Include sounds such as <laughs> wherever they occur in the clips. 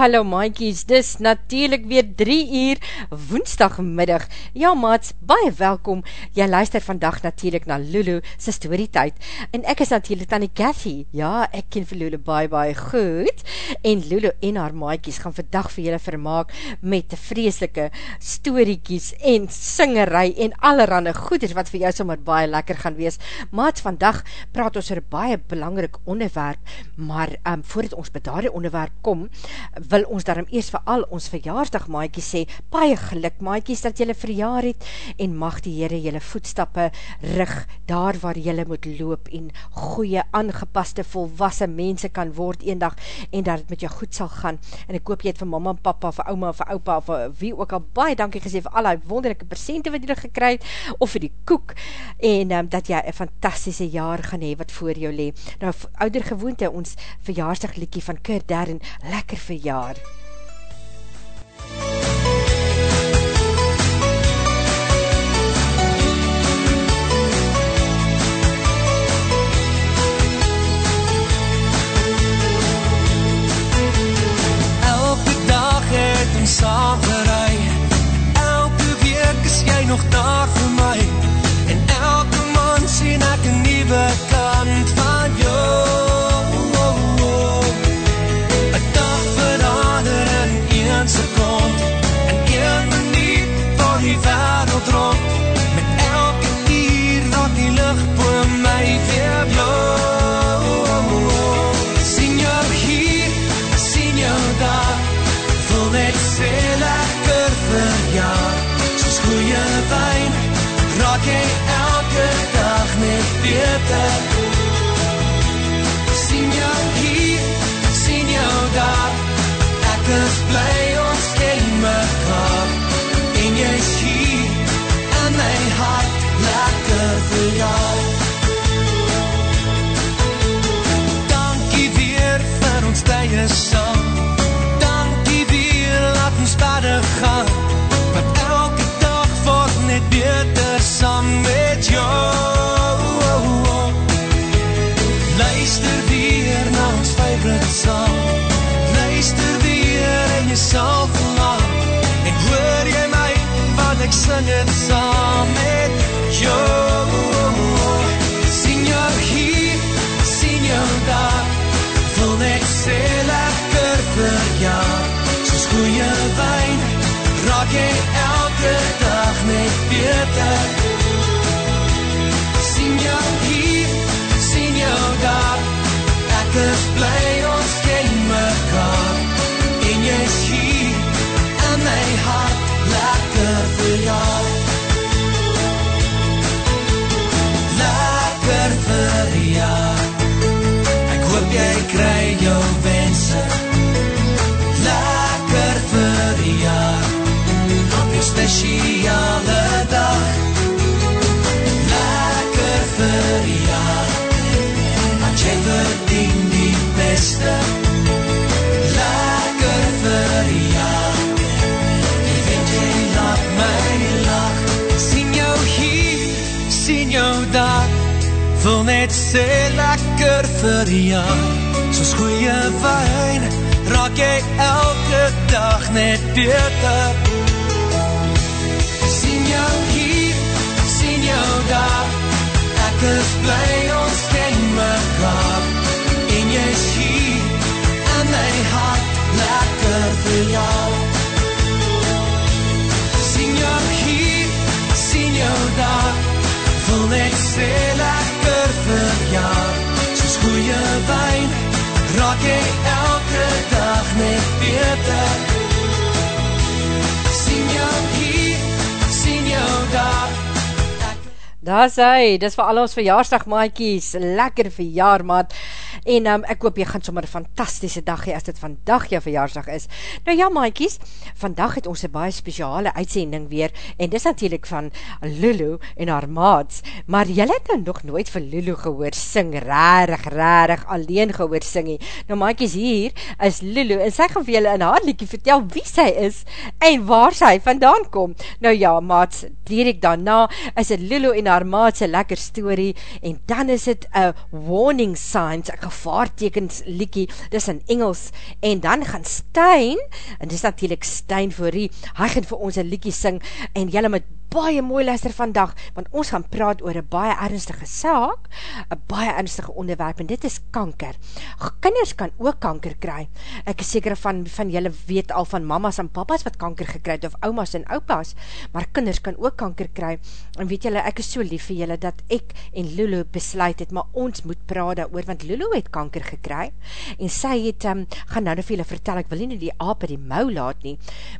Hallo maaikies, dis natuurlijk weer 3 uur woensdagmiddag. Ja maats, baie welkom. Jy luister vandag natuurlijk na Lulu sy storytijd. En ek is natuurlijk Tanny Cathy. Ja, ek ken vir Lulu baie baie goed. En Lulu en haar maaikies gaan vandag vir julle vermaak met vreselike storiekies en singerij en allerhande goeders wat vir jou sommer baie lekker gaan wees. Maats, vandag praat ons oor baie belangrik onderwerp, maar um, voordat ons by daar die onderwerp kom, wil ons daarom eers vir al ons verjaarsdag maaikies sê, paie geluk maaikies dat jylle verjaar het, en mag die Heere jylle voetstappe rig, daar waar jylle moet loop, en goeie, aangepaste, volwassen mense kan word een dag, en dat het met jou goed sal gaan, en ek hoop jy het vir mama en papa, vir ouma, vir opa, vir wie ook al, baie dankie gesê, vir al die wonderlijke percente wat jylle gekry het, of vir die koek, en um, dat jy een fantastische jaar gaan hee, wat voor jou lee. Nou, ouder gewoonte, ons verjaarsdag liekie van Kurt Darren, lekker verjaar, jaar. Elke dag het ons saam gerei Elke week is jy nog daar vir my En elke man sien ek een nieuwe wat ek sing Wil net sê lekker vir jou. Soos goeie wijn Raak jy elke dag net beter. Sien jou hier, sien jou daar. Ek is blij ons ken mekaar. En jy is hier in my hart Lekker vir jou. Sien jou hier, sien jou daar. Wil net sê lekker vir jou Soos goeie wijn Raak jy elke dag net beter Sien jou hier, sien jou daar Daar sy, dis vir al ons verjaarsdag maaikies, lekker verjaar maat, en um, ek hoop jy gaan sommer een fantastische dag hee, as dit vandag jou verjaarsdag is. Nou ja maaikies, vandag het ons een baie speciale uitsending weer, en dis natuurlijk van Lulu en haar maats, maar jylle het nou nog nooit van Lulu gehoor sing, rarig, rarig, alleen gehoor singie. Nou maaikies, hier is Lulu, en sy gaan vir jylle in haar liekie vertel wie sy is, en waar sy vandaan kom. Nou ja, maats, direct daarna is het Lulu en haar haar maatse lekker story, en dan is het a warning signs, a gevaartekens liekie, dis in Engels, en dan gaan Stijn, en dis natuurlijk Stijn Voorie, hy gaan vir ons een liekie sing, en jylle met baie mooi luister vandag, want ons gaan praat oor een baie ernstige saak, een baie ernstige onderwerp, en dit is kanker. Kinders kan ook kanker kry. Ek is seker van, van julle weet al van mamas en papas wat kanker gekry het, of oumas en oupas, maar kinders kan ook kanker kry. En weet julle, ek is so lief vir julle, dat ek en Lulu besluit het, maar ons moet praat daar want Lulu het kanker gekry, en sy het, um, gaan nou nou vir julle vertel, ek wil nie die aap in die mou laat nie,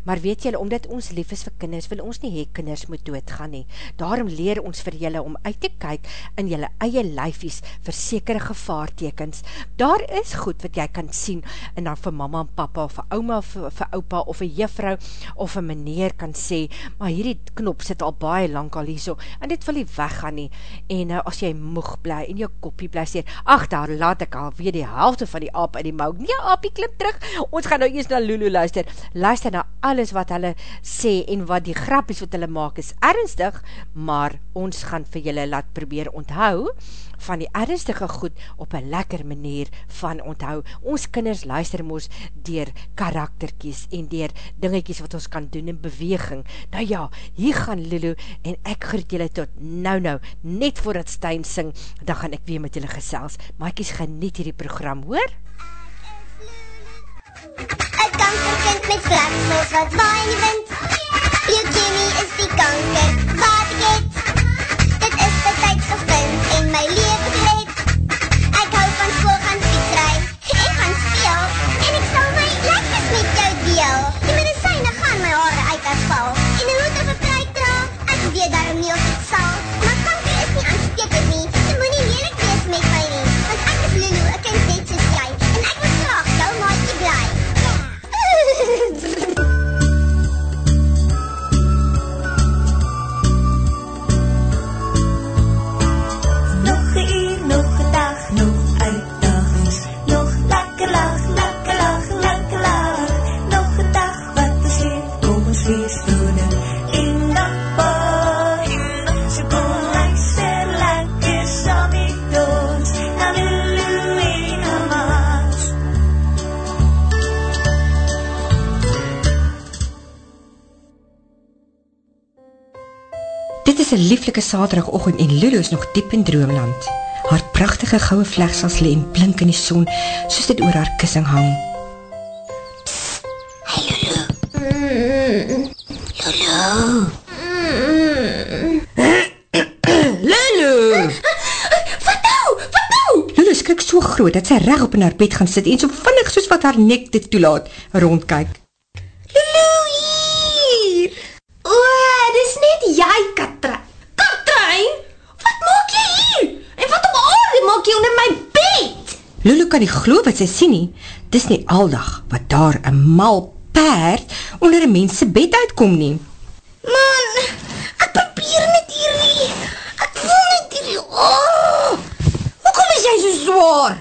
maar weet julle, omdat ons lief is vir kinders, wil ons nie hee kinders moet doodgaan nie. Daarom leer ons vir julle om uit te kyk in julle eie lyfies vir sekere gevaartekens. Daar is goed wat jy kan sien en dan vir mama en papa of vir ouma of vir, vir opa of vir juffrou of vir meneer kan sê, maar hierdie knop sit al baie lang al hier so en dit wil nie weggaan nie. En uh, as jy moeg bly en jou kopie bly sê, ach daar laat ek al weer die helfte van die aap in die mou. Nee, aapie klim terug. Ons gaan nou eers na Lulu luister. Luister na alles wat hulle sê en wat die grappies wat hulle maak is ernstig, maar ons gaan vir julle laat probeer onthou van die ernstige goed op een lekker manier van onthou. Ons kinders luister moos dier karakterkies en dier dingetjies wat ons kan doen in beweging. Nou ja, hier gaan Lulu en ek groet julle tot nou nou, net voordat Stijn sing, dan gaan ek weer met julle gesels. Maaikies geniet hierdie program, hoor? Een kankerkind met vlaksels wat waai in die wind Leukemie is die kanker wat saterdagochtend en Lulu is nog diep in droomland. Haar prachtige gouwe vlegsels lee en blink in die son, soos dit oor haar kissing hang. Lulu! Wat nou? Wat nou? Lulu skrik so groot, dat sy reg op in haar bed gaan sit en so vinnig soos wat haar nek dit toelaat, rondkyk. Lulu hier. O, dis net jy, Katrein. Katrein? Wat maak jy hier? En wat op aarde maak jy onder my bed? Lulu kan nie glo wat sy sien nie. Dis nie aldag wat daar 'n mal perd onder 'n mens se bed uitkom nie. Man, ek probeer net hierdie. Ek voel net hierdie. Oh, hoekom is jy so swaar?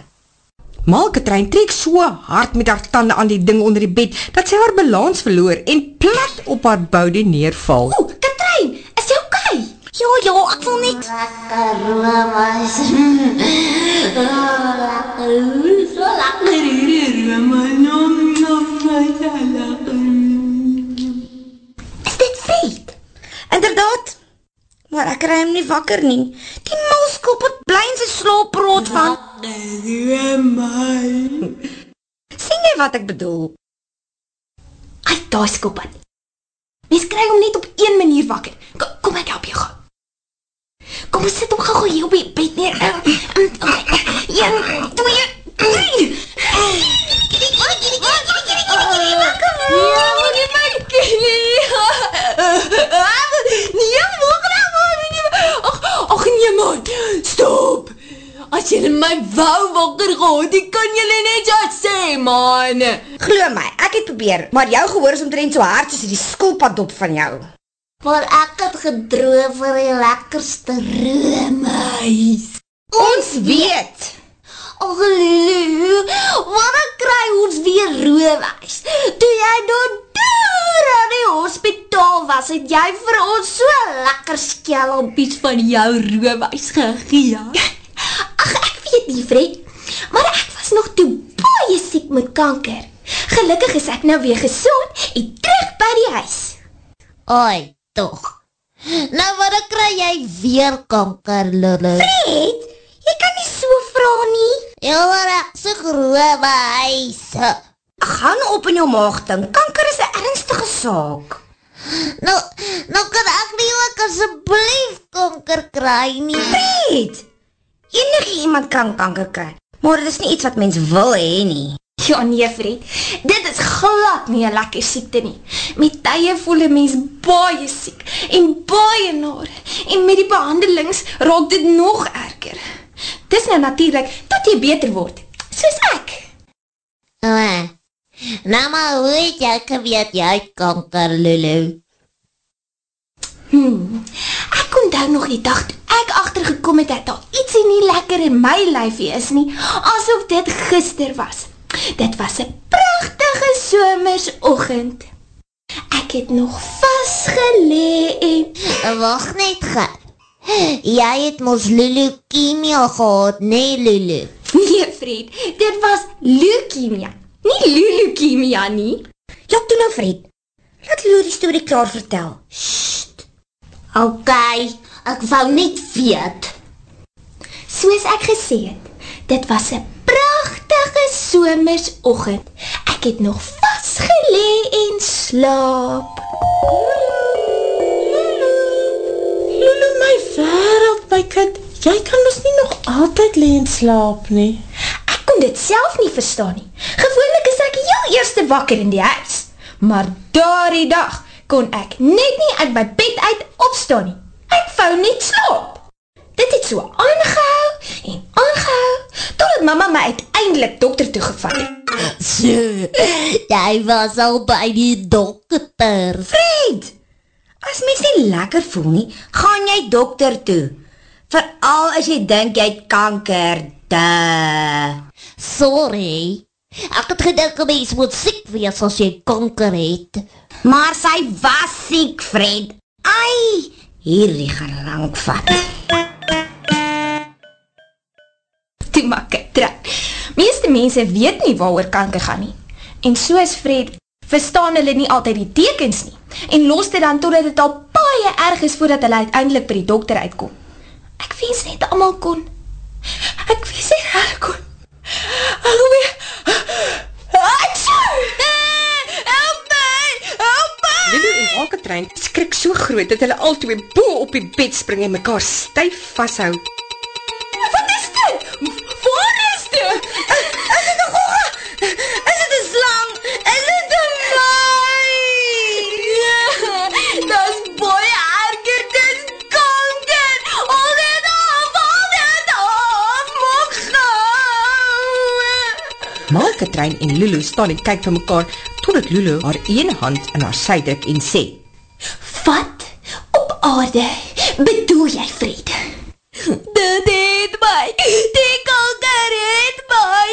Malkatrein trek so hard met haar tande aan die ding onder die bed, dat sy haar balans verloor en plat op haar boude neerval. O, Katrein, is jy oukei? Okay? Ja, ja, ek voel net lekker romas. so lekker hierdie romas. Nom nom lekker. Is dit vet? Inderdaad. Maar ek kry hom nie wakker nie. Die malskop het bly in sy slaap rot van. sien jy wat ek bedoel? Ai, daai skop aan. Mens kry hom net op een manier wakker. Kom, kom ek help jou gou. Kom ons sit hom gou hier op die bed neer. Okay. Een, twee, drie. Ja, moet jy my kilie. Nee, mogen Ag, ag nee man. Stop. As jy my wou wakker gehad, die kan jy net so sê man. Glo my, ek het probeer, maar jou gehoor is omtrent so hard soos die skilpaddop van jou. Maar ek het gedroom vir die lekkerste roomhuis. Ons weet. Ag Lulu, wanneer kry ons weer roomhuis? Toe jy nou deur aan die hospitaal hospitaal was, het jy vir ons so lekker skelmpies van jou roomhuis gegee. Ag, ek weet nie, Fred, maar ek was nog toe baie siek met kanker. Gelukkig is ek nou weer gesond en terug by die huis. Oi, tog. Nou wat kry jy weer kanker, Lulu? Fred, jy kan nie so vra nie. Ja, maar ek se groewe huis. Gaan op in jou maag ding. Kanker is 'n ernstige saak. Nou, nou kan ek nie ook asseblief kanker kry nie. Fred, enige iemand kan kanker kry, maar dit is nie iets wat mens wil hê nie. Ja nee, Fred. Dit is glad nie 'n lekker siekte nie. Met tye voel 'n mens baie siek en baie naar. En met die behandelings raak dit nog erger. Dis nou natuurlik tot jy beter word, soos ek. Uh, nou maar hoe het jy geweet jy het kanker, Lulu? Hmm. Ek onthou nog die dag toe ek agtergekom het dat daar ietsie nie lekker in my lyfie is nie, asof dit gister was. Dit was 'n pragtige somersoggend. Ek het nog vasgelê en Wag net gou. Jy het mos Lulu kimia gehad, nee Lulu. nee, Fred, dit was leukemia, nie leukemia nie. Ja, toe nou Fred. Laat Lou die storie klaar vertel. OK, ek wou net weet. Soos ek gesê het, dit was 'n pragtige somersoggend. Ek het nog vasgelê en slaap. Lulu, my wêreld, my kind. Jy kan mos nie nog altyd lê en slaap nie. Ek kon dit self nie verstaan nie. Gewoonlik is ek heel eerste wakker in die huis. Maar daardie dag kon ek net nie uit my bed uit opstaan nie. Ek wou net slaap. Dit het so aangehou en aangehou totdat mamma my uiteindelik dokter toe gevat het. So, jy was al by die dokter. Fred, as mens nie lekker voel nie, gaan jy dokter toe. Veral as jy dink jy het kanker. Da. Sorry. Ek het gedink 'n mens moet siek wees as jy kanker het. Maar sy was siek, Fred. Ai, hierdie gaan lank vat. Toe maar kyk. Meeste mense weet nie waaroor kanker gaan nie. En soos Fred, verstaan hulle nie altyd die tekens nie en los dit dan totdat dit al baie erg is voordat hulle uiteindelik by die dokter uitkom. Ek wens net almal kon. Ek wens net hulle kon. Alhoewel. Achoo! Help my! Help my! Lulu en Alkatrein skrik so groot dat hulle albei bo op die bed spring en mekaar styf vashou. Malkatrein en Lulu staan en kyk vir mekaar totdat Lulu haar een hand in haar sy druk en sê: Wat op aarde bedoel jy, Fred? Dit het my, die kanker het my.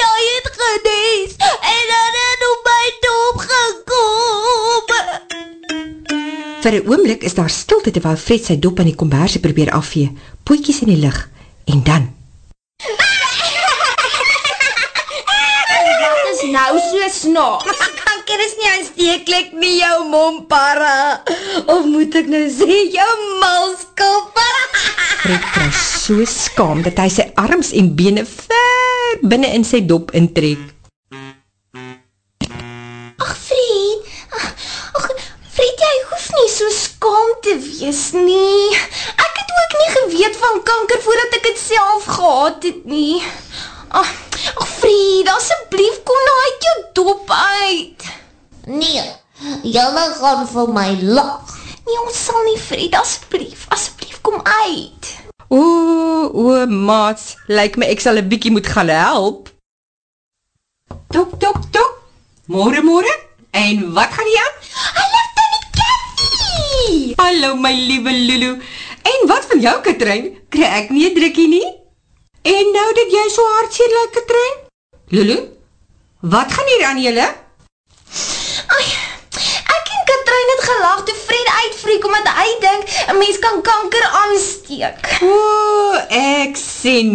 Jy het genees en dan het op my dop gekom. Vir 'n oomblik is daar stilte terwyl Fred sy dop aan die komberse probeer afvee, potjies in die lug en dan Wat is nou so snaaks? Kanker is nie aansteeklik nie, jou mompara. Of moet ek nou sê jou malskop? <laughs> Fred kry so skaam dat hy sy arms en bene ver binne in sy dop intrek. Ag Fred, ag Fred, jy hoef nie so skaam te wees nie. Ek het ook nie geweet van kanker voordat ek dit self gehad het nie. Ag, ag Fred, asseblief kom nou uit jou dop uit. Nee, julle gaan vir my lag. Nee, ons sal nie Fred, asseblief, asseblief kom uit. O, o, maats, lyk my ek sal 'n bietjie moet gaan help. Tok, tok, tok. Môre, môre. En wat gaan jy aan? Hallo tannie Kathy. Hallo my liewe Lulu. En wat van jou, Katrein? Kry ek nie 'n drukkie nie? En nou dat jy so hartseer lyk, Katrein? Lulu, wat gaan hier aan julle? Ai, ek en Katrein het gelag toe Fred uitvreek omdat hy dink 'n mens kan kanker aansteek. O, ek sien.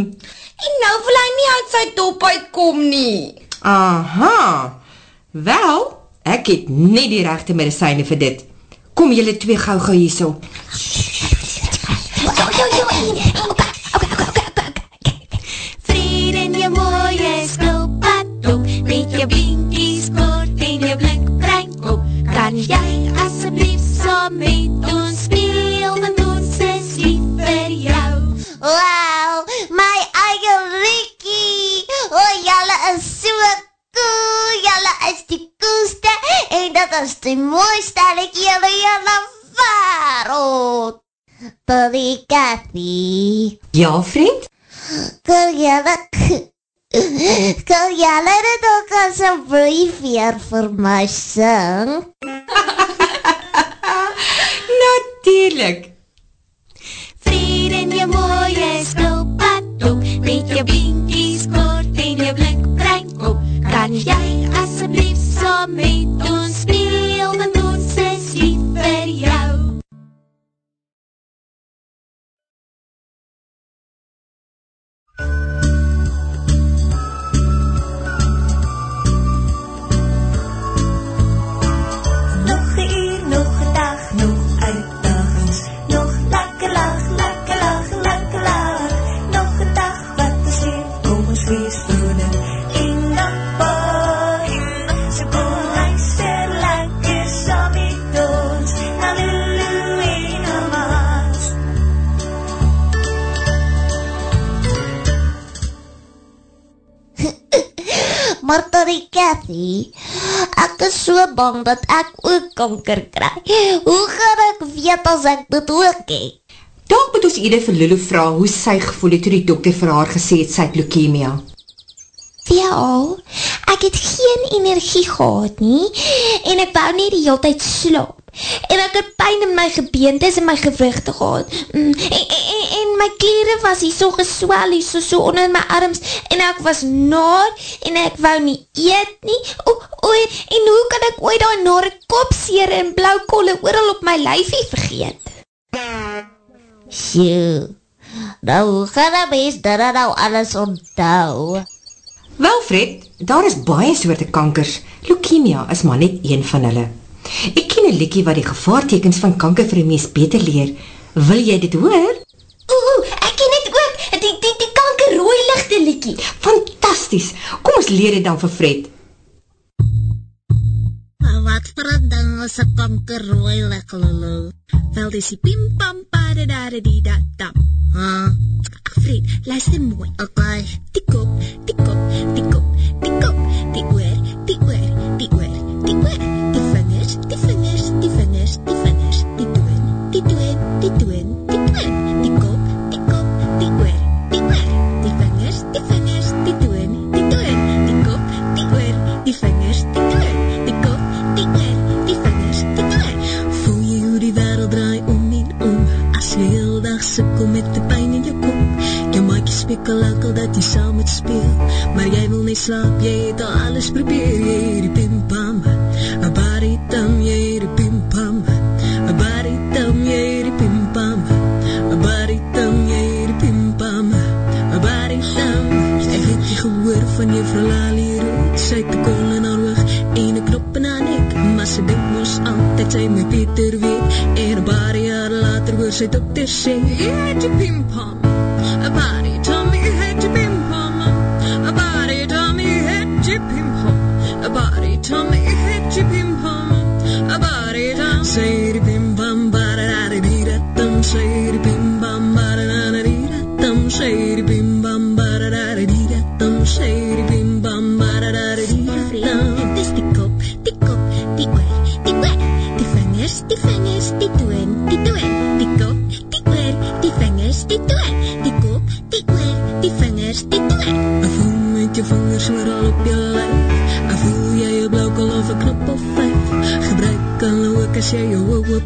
En nou wil hy nie uit sy dop uitkom nie. Aha. Wel, ek het net die regte medisyne vir dit. Kom julle twee gou-gou hierso. Vriend mooie skilpadkop Met je binkies kort en je blik breinkop Kan jij alsjeblieft saam met ons speel Want ons is lief vir jou Wow, my eie Rikkie. O, oh, julle is so cool. Julle is die coolste en dit is die mooiste liedjie in die hele wêreld. Billy Kathy. Ja, vriend? Kan julle Kan julle dit ook asseblief weer vir my sing? Natuurlik. Bang dat ek ook kanker kry. Hoe gaan ek weet as ek dit ook het? Dalk moet ons eerder vir Lulu vra hoe sy gevoel het toe die dokter vir haar gesê het sy het leukemia. Wel, ek het geen energie gehad nie en ek wou net die hele tyd slaap. En ek het pyn in my gebeentes en my gewrigte gehad. Mm, en, en, en my klere was hier so geswel, hier so, so onder my arms en ek was naar en ek wou nie eet nie. O, o, en hoe kan ek ooit daai nare kopseer en blou kolle oral op my lyfie vergeet? Sjoe. Nou, hoe gaan ek mens dit nou alles onthou? Wel Fred, daar is baie soorte kankers. Leukemia is maar net een van hulle. Ek ken 'n liedjie wat die gevaartekens van kanker vir die mens beter leer. Wil jy dit hoor? Ooh, ek ken dit ook. Die die die kankerrooi ligte liedjie. Fantasties. Kom ons leer dit dan vir Fred. Wat vir 'n ding is 'n kankerrooi lekker lulu. Wel dis die pim pam pare dare di da da. Ha. Fred, luister mooi. Okay. Die kop, die kop, autumn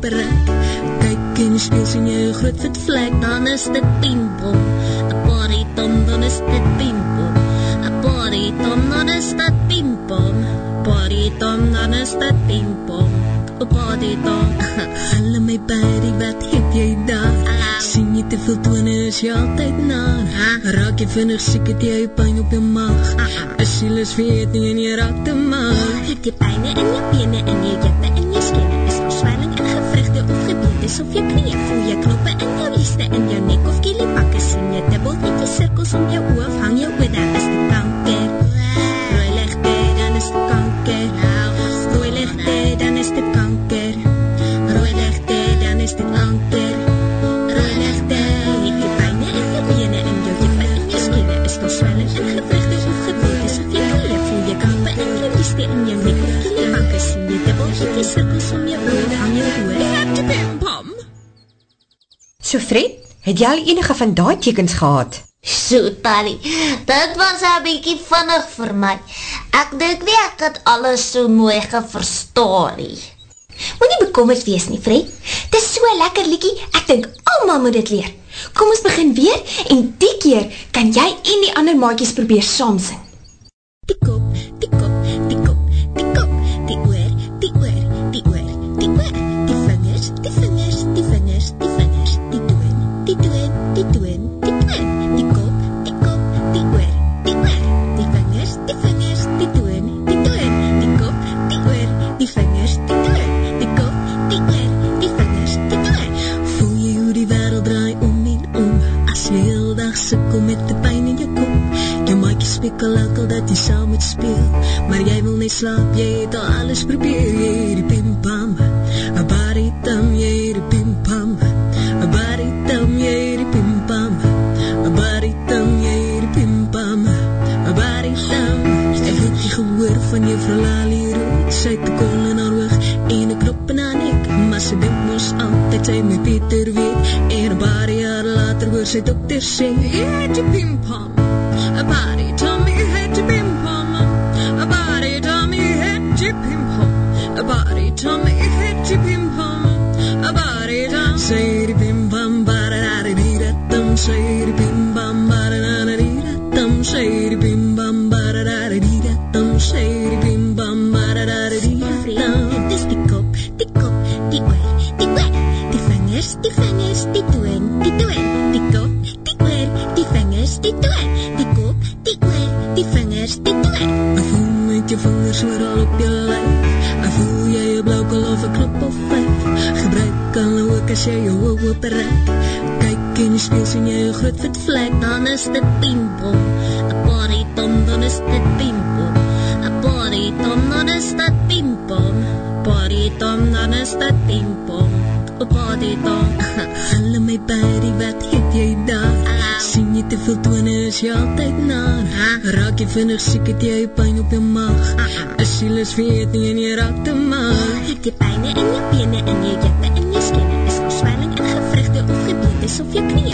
ooptrek. Kyk en speel sien jy 'n groot wit vlek, dan is dit pimpel. 'n Party dan dan is dit pimpel. 'n Party dan dan is dit pimpel. Party dan dan is dit pimpel. op body talk. Hulle my baby, wat het jy daar? Sien jy te veel tone, is jy altyd naar. Raak jy vinnig siek, het jy pijn op jou maag. As jy lus weet nie en jy raak te maag. Het jy pijne in jou bene, in jou jippe, of jou knie, voel jy knoppe in jou lieste, in jou nek of kielipakke, sien jy dubbel, het jy cirkels om jou oor, het jy al enige van daai tekens gehad? So, Tanny, dit was een bykie vinnig vir my. Ek dink nie ek het alles so mooi geverstaan nie. Moet nie bekommerd wees nie, Fred. Dis so een lekker liekie, ek dink almal moet dit leer. Kom ons begin weer en die keer kan jy en die ander maatjies probeer saam sing. Die kop, die kop, da dee da dum say the bim bum ba da da da dee da dum say the bim bum ba da da da dee da dum dis die kop die kop die oor die oor die vingers die vingers die toon die toon die kop die oor die vingers die toon die kop die oor die vingers die toon ek voel met jou vingers oral op jou ook as jy jou oë oop rek kyk in die spieël sien jy 'n groot wit vlek dan is dit pimpel. 'n body tom dan is dit pimpel. 'n body tom dan is dit pimpel. Body tom dan is dit pimpel. 'n body tom hulle my baby wat het jy daar? Sien jy te veel tone is jy altyd naar? Raak jy vinnig siek het jy pijn op jou maag? As jy lus weet nie en jy raak te maag het jy pijne in jou bene in jou gebeentes of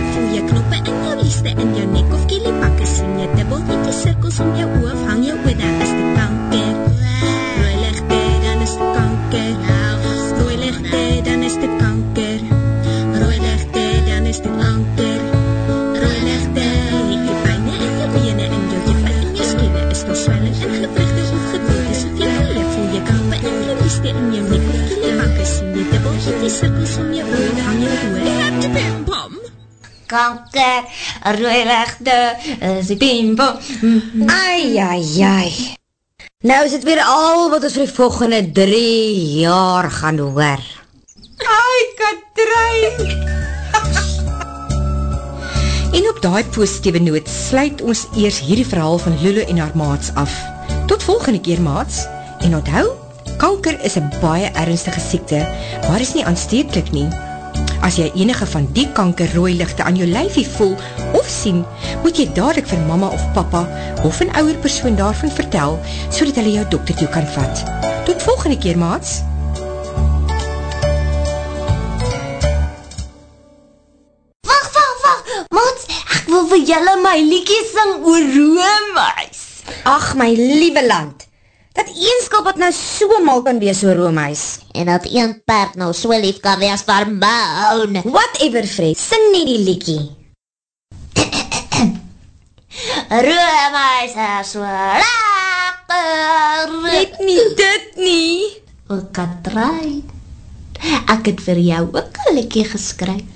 rooi rechte, is die pimpel. Ai, ai, ai. Nou is het weer al wat ons vir die volgende drie jaar gaan hoor. Ai, Katrein! <laughs> en op daai positieve noot sluit ons eers hierdie verhaal van Lulu en haar maats af. Tot volgende keer, maats. En onthou, kanker is een baie ernstige siekte, maar is nie aansteeklik nie. As jy enige van die kankerrooi lichte aan jou lyfie voel of sien, moet jy dadelijk vir mama of papa of een ouwer persoon daarvan vertel, so dat hulle jou dokter toe kan vat. Tot volgende keer, maats. Wacht, wacht, wacht, Mats, ek wil vir julle my liedjie sing oor roomhuis. Ach, my liewe land. Dat een skilpad nou so mal kan wees oor roomhuis. En dat een perd nou so lief kan wees vir moun. Whatever, Fred, sing nie die liedjie. <coughs> Roomhuis is so lekker. Net nie dit nie. O, Katrein. Ek het vir jou ook 'n liedjie geskryf.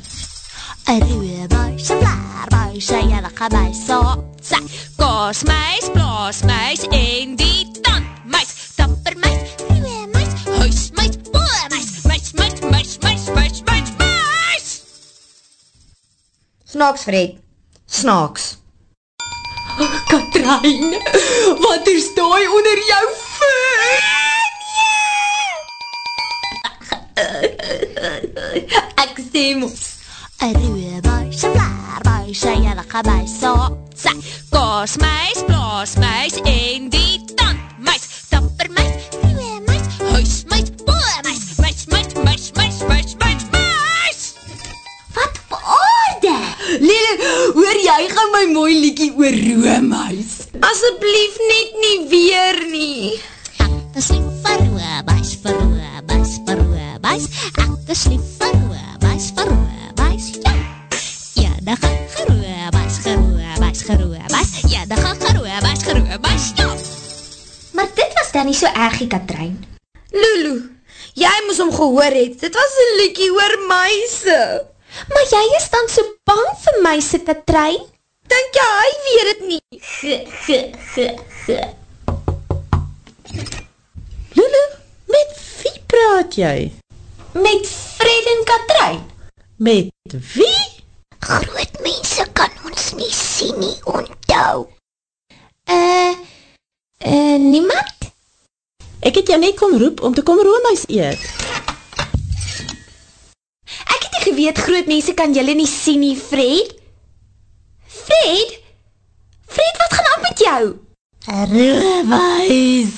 blaarbuis, 'n jellige buis, so sy kosmeis, plaasmeis en die Snaaks, Fred. Snaaks. Katrein, wat is daai onder jou voet? Ek sê mos 'n Roebuis, 'n blaarbuis, 'n jellige buis, so sy kosmeis, plaasmeis en die jy gaan my mooi liedjie oor roomhuis. Asseblief net nie weer nie. Ek is lief vir roebuis, vir roebuis, vir roebuis. Ek is lief vir roebuis, vir roebuis. Ja. Ja, da gaan geroebuis, geroebuis, geroebuis. Ja, da gaan geroebuis, geroebuis. Ja. Maar dit was dan nie so erg, Katrein. Lulu, jy moes hom gehoor het. Dit was 'n liedjie oor muise. Maar jy is dan so bang vir my se Katrein? Dink jy hy weet dit nie? Ge, ge, ge, ge. Lulu, met wie praat jy? Met Fred en Katrein. Met wie? Groot mense kan ons nie sien nie, onthou. Uh, uh, niemand? Ek het jou net kom roep om te kom roomhuis eet. Nie geweet groot mense kan julle nie sien nie, Fred. Fred? Fred, wat gaan aan met jou? Roomhuis.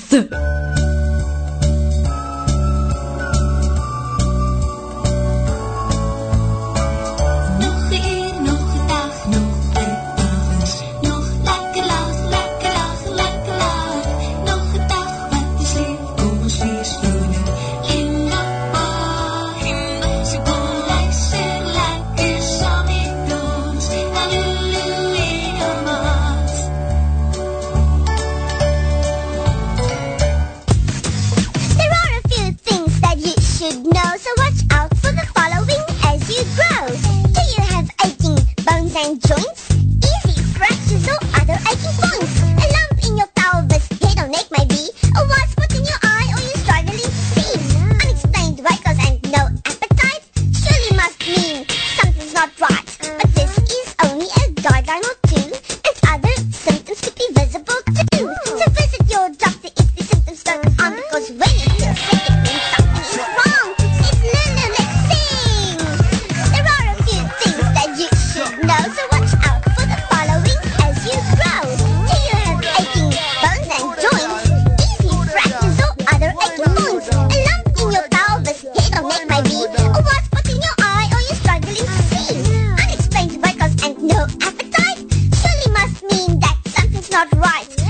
Not right.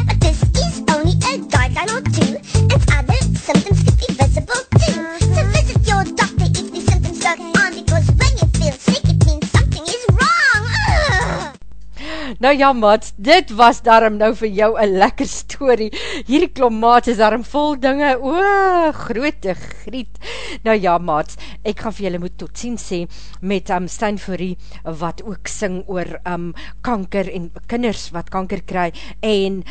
Nou ja, maats, dit was daarom nou vir jou een lekker story. Hierdie klomp maats is daarom vol dinge, o, groote griet. Nou ja, maats, ek gaan vir julle moet tot sien sê, met um, Stijn Fourie, wat ook sing oor um, kanker en kinders wat kanker kry, en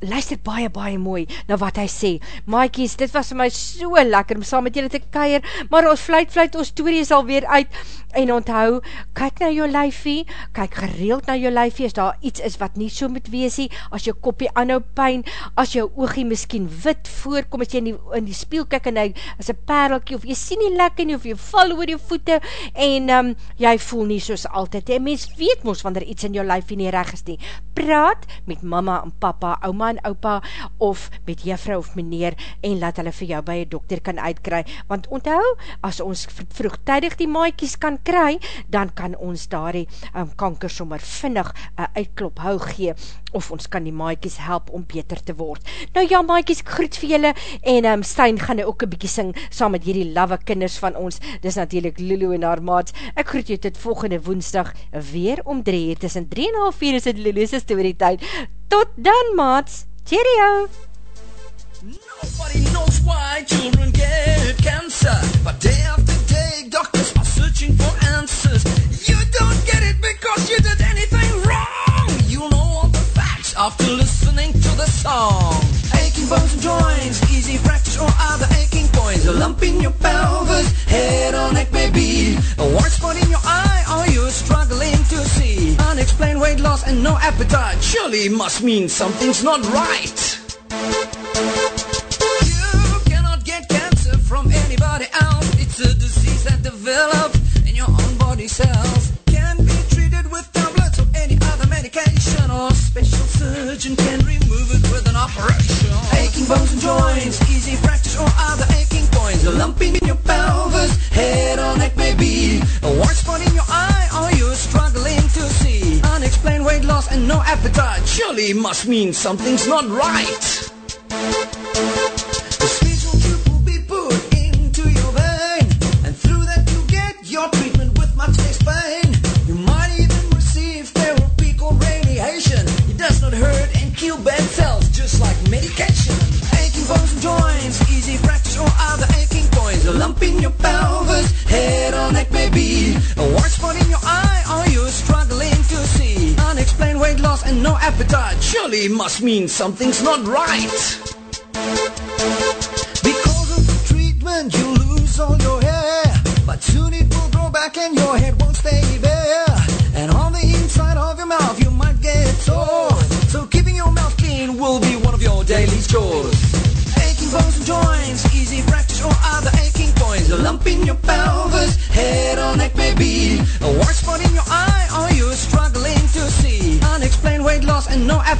luister baie, baie mooi na wat hy sê. Maaikies, dit was my so lekker om saam met julle te keier, maar ons vluit, vluit, ons story is alweer uit, en onthou, kyk na jou lyfie, kyk gereeld na jou lyfie, as daar iets is wat nie so moet weesie, as jou kopie anhou pijn, as jou oogie miskien wit voorkom, as jy in die, in die spiel kyk en hy as een perelkie, of jy sien nie lekker nie, of jy val oor jou voete, en um, jy voel nie soos altyd, en mens weet mos wanneer iets in jou lyfie nie reg is nie, praat met mama en papa, ouma en opa, of met juffrou of meneer, en laat hulle vir jou by een dokter kan uitkry, want onthou, as ons vroegtijdig die maaikies kan kry, dan kan ons daar die um, kanker sommer vinnig uh, uitklop hou gee, of ons kan die maaikies help om beter te word. Nou ja, maaikies, ek groet vir julle, en ehm, um, Stein gaan nou ook een bykie sing, saam met hierdie lawe kinders van ons, dis natuurlijk Lulu en haar maat. Ek groet jou tot volgende woensdag, weer om 3 uur, tussen 3 en half 4 is het Lulu's story tijd. Tot dan, maats! Cheerio! Nobody knows why children get cancer But day after day doctors are searching for answers You don't get it because you did anything after listening to the song. Aching bones and joints, easy fractures or other aching points. A lump in your pelvis, head or neck maybe. A white spot in your eye are you're struggling to see. Unexplained weight loss and no appetite surely must mean something's not right. must mean something's not right. means something's not right.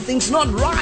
something's not right.